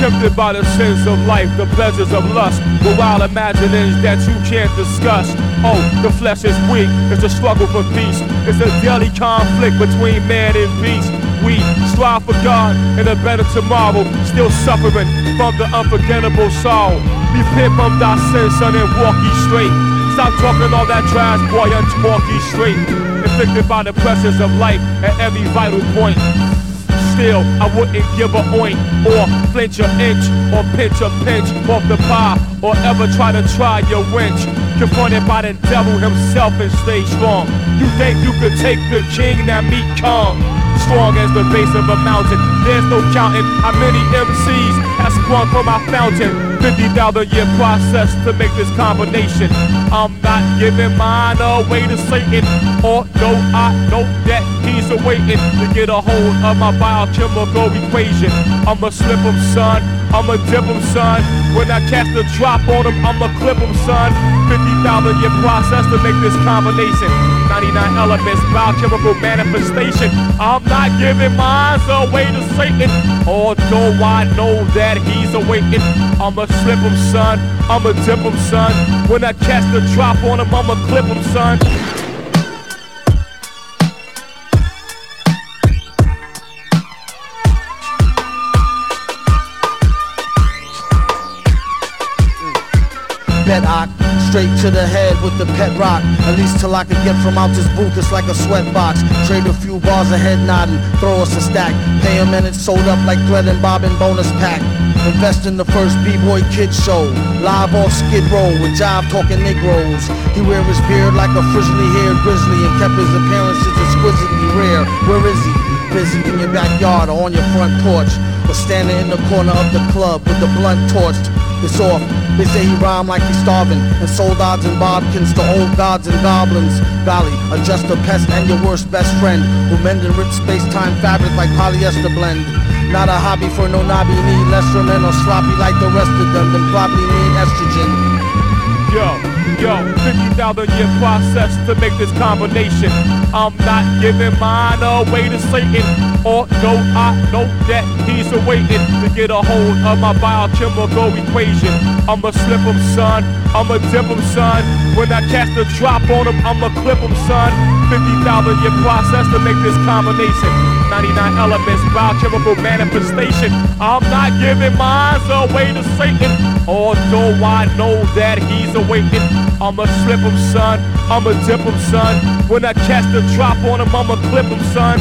Tempted by the sins of life, the pleasures of lust, the wild imaginings that you can't discuss. Oh, the flesh is weak, it's a struggle for peace. It's a daily conflict between man and beast. We strive for God and a better tomorrow, still suffering from the unforgettable sorrow. Repent from thy sins, son, and walk ye straight. Stop talking all that trash, boy, and walk ye straight. Inflicted by the pressures of life at every vital point I wouldn't give a oink or flinch an inch or pinch a pinch off the pie or ever try to try your winch. Confronted by the devil himself and stay strong. You think you could take the king, now meet Kong. Strong as the base of a mountain. There's no counting how many MCs sprung from my fountain. 50,000 year process to make this combination. I'm not giving mine away to Satan. Although I know that he's awaiting to get a hold of my biochemical equation. I'ma slip him, son. I'ma dip him, son. When I cast a drop on him, I'ma clip him, son. 50,000 year process to make this combination. 99 elements, biochemical manifestation. I'm not giving mine away to Satan. Although I know that he's awaiting. I'ma slip him, son. I'ma dip him, son. When I cast a drop on him, I'ma clip him, son. Bet ock, straight to the head with the pet rock. At least till I can get from out this booth, it's like a sweat box. Trade a few bars of head nodding, throw us a stack. Pay a minute, sold up like thread and bobbin bonus pack. Invest in the first B-boy kid show. Live off Skid Row with jive talking Negroes. He wear his beard like a frizzly haired grizzly and kept his appearances exquisitely rare. Where is he? Busy in your backyard or on your front porch. Or standing in the corner of the club with the blunt torched. It's off. They say he rhymed like he's starving and sold odds and bodkins to old gods and goblins. Golly, a just a pest and your worst best friend who mend and rip space-time fabric like polyester blend. Not a hobby for no knobby, need less men or sloppy like the rest of them, then probably need estrogen. Yo, yo, 50,000 year process to make this combination. I'm not giving mine away to Satan. Although I know that he's awaiting to get a hold of my biochemical equation. I'ma slip him, son. I'ma dip him, son. When I cast a drop on him, I'ma clip him, son. 50,000 year process to make this combination. 99 elements, biochemical manifestation. I'm not giving mine away to Satan. Although I know that he's awaiting. I'ma slip him, son. I'ma dip him, son. When I cast a drop on him, I'ma clip him, son.